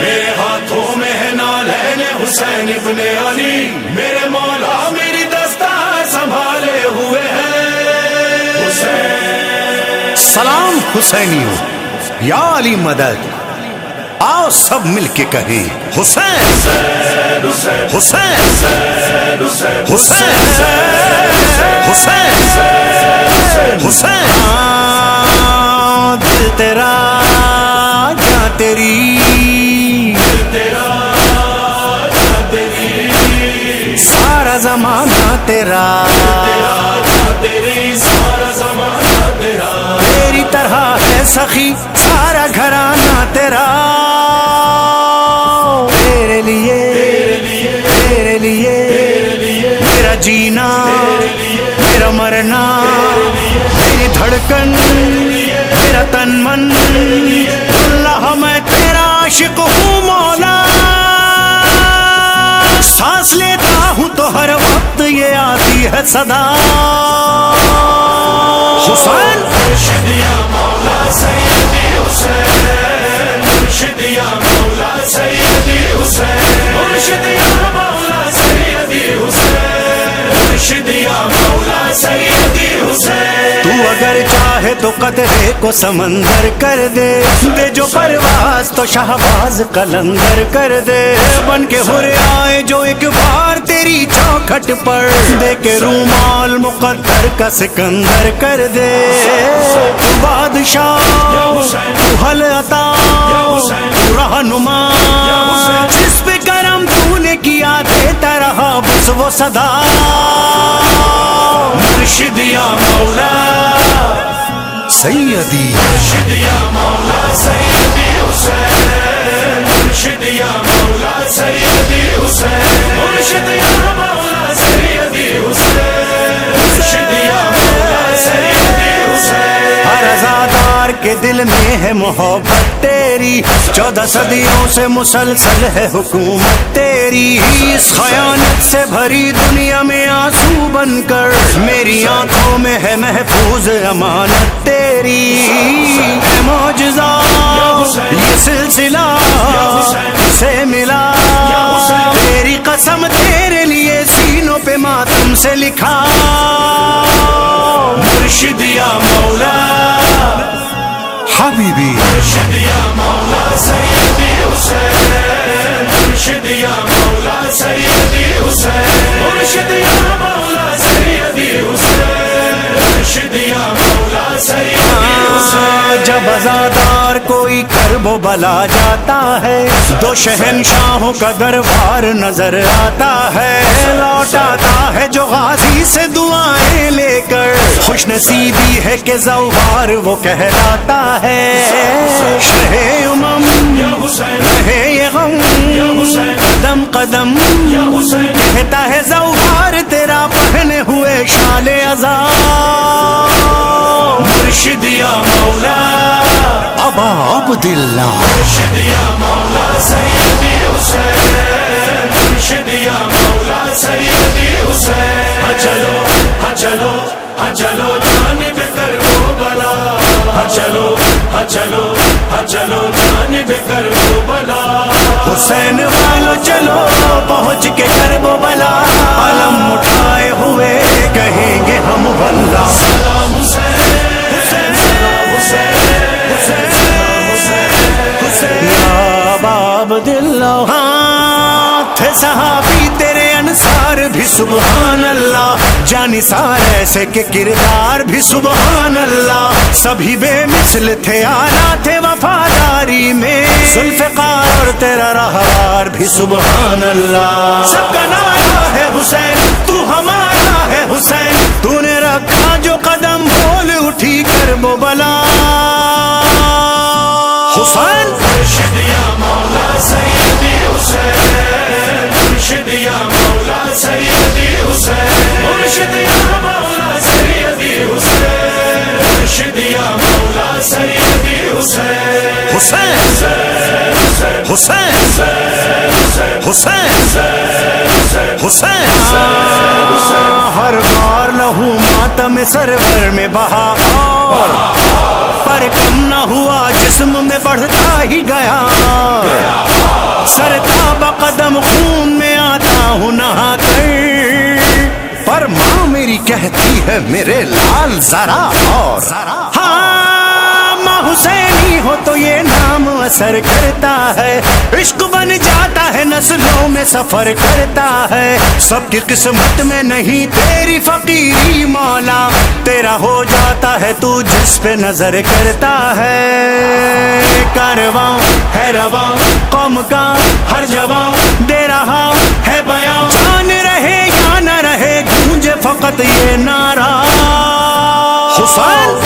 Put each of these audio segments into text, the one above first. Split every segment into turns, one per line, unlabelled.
میرے ہاتھوں میں ہے نالین حسین ابن علی۔ میرے مولا میری دستہ سنبھالے ہوئے ہیں۔ حسین۔
سلام حسینیوں یا علی مدد آؤ سب مل کے کہیں حسین۔ حسین۔ حسین حسین حسین ہاں، دل تیرا جا تیری سارا زمانہ تیرا
تیری سارا زمانہ تیرا
تیری طرح ہے سخی سارا گھرانہ تیرا۔ جینا، میرا مرنا، میری دھڑکن، میرا تن من اللہ میں تیرا عاشق ہوں مولا۔ سانس لیتا ہوں تو ہر وقت یہ آتی ہے صدا۔ حسین۔
مولا سیدی حسین مولا سیدی حسین
اگر چاہے تو قطرے کو سمندر کر دے۔ دے جو پرواز تو شہباز قلندر کر دے۔ بن کے ہر آئے جو ایک بار تیری چوکھٹ پر۔ دے کے رومال مقدر کا سکندر کر دے۔ تو بادشاہ، تو حل عطا تو رہنما۔ جس پہ کرم تو نے کیا دیتا رہا، بس وہ صدا۔
مرشدیا مولا۔
سیدی
مولا سیدی حسین مولا سیدی حسین مولا سیدی حسین مولا سیدی حسین۔
ہر ازادار کے دل میں ہے محبت تیری چودہ صدیوں سے مسلسل ہے حکومت تیری۔ اس خیانت سے بھری دنیا میں آنسو بن کر میری آنکھوں میں ہے محفوظ امانت تیری معجزہ یہ سلسلہ سے ملا تیری قسم تیرے لیے سینوں پہ ماتم سے لکھا
مرشدیا مولا
حبیبی
مرشدیا مولا سیدی حسین مرشدیا
جب ازادار کوئی کرب و بلا جاتا ہے، دو شہنشاہوں کا دربار نظر آتا ہے۔ لوٹ آتا ہے جو غازی سے دعائیں لے کر۔ خوش نصیبی ہے کہ زوار وہ کہلاتا ہے۔ شہ امم، رہے یہ غم۔ قدم قدم، کہتا ہے زوار۔
ہاں چلو چلو ہاں جانب کر وہ بلا چلو چلو ہاں چلو جانب کر وہ بلا
حسین والو چلو، پہنچ کے کرب بلا علم اٹھائے ہوئے۔ سبحان اللہ جانی سار ایسے کے کردار بھی سبحان اللہ سبھی بے مثل تھے آنا تھے، وفاداری میں۔ ذوالفقار اور تیرا رہوار بھی سبحان اللہ سب کا نعرہ ہے حسین، تو ہمارا ہے حسین۔ تو نے رکھا جو قدم، بول اٹھی کر وہ بلا۔ حسین
حسین حسین
ہر بار لہو ماتم سرور میں بہا اور پر کم نہ ہوا جسم میں بڑھتا ہی گیا سرتا بقدم خون میں آتا ہوں نہا کر پر ماں میری کہتی ہے میرے لال ذرا اور ہاں ماں حسینی ہو تو یہ نام اثر کرتا ہے۔ عشق بن جاتا ہے، نسلوں میں سفر کرتا ہے۔ سب کی قسمت میں نہیں، تیری فقیری مولا۔ تیرا ہو جاتا ہے، تو جس پہ نظر کرتا ہے۔ کارواں ہے رواں، قوم کا ہر جوان دے رہا ہے بیان جان رہے یا نہ رہے گونجے فقط یہ نعرہ۔ حسین۔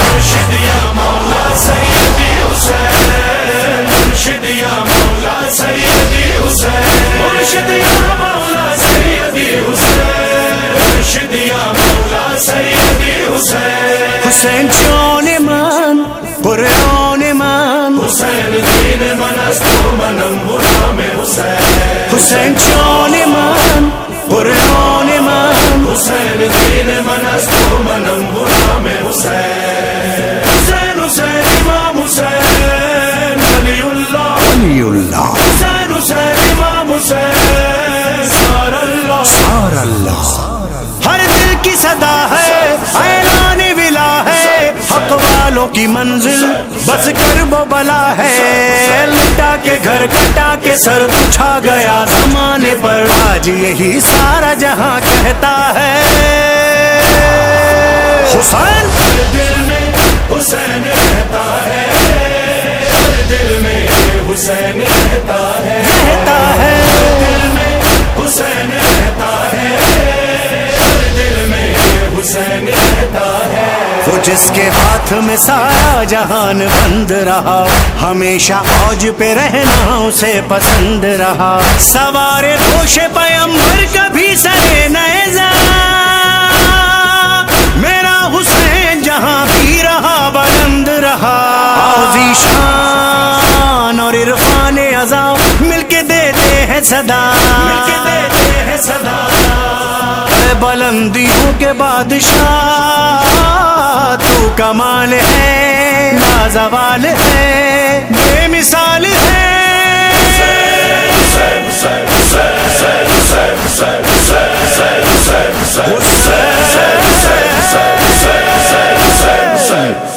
حسین مرشد یا مولا سیدی حسین مرشد یا مولا سیدی حسین مرشد یا مولا سیدی حسین
حسین چون من، قرآن من.
حسین دین من است و منم غلام حسین
حسین چون من قرآن من.
حسین دین من است و منم غلام حسین
والوں کی منزل، بس کر وہ بلا ہے۔ لٹا کے گھر، کٹا کے سر اٹھا گیا زمانے پر۔ آج یہی سارا جہاں کہتا ہے۔ حسین۔
دل میں حسین رہتا ہے۔ دل میں حسین رہتا ہے
کہتا ہے۔
دل میں حسین
جس کے ہاتھ میں سارا جہان بند رہا، ہمیشہ اوج پہ رہنا اسے پسند رہا۔ سوارے گوش پیمبر کبھی سرے نیزا میرا حسین جہاں بھی رہا، بلند رہا۔ شان اور عرفان ازا مل کے دیتے ہیں صدا۔
مل کے دیتے ہیں صدا۔
ہے بلندیوں کے بادشاہ تو کمال ہے لازوال ہے بے مثال ہے۔
حسین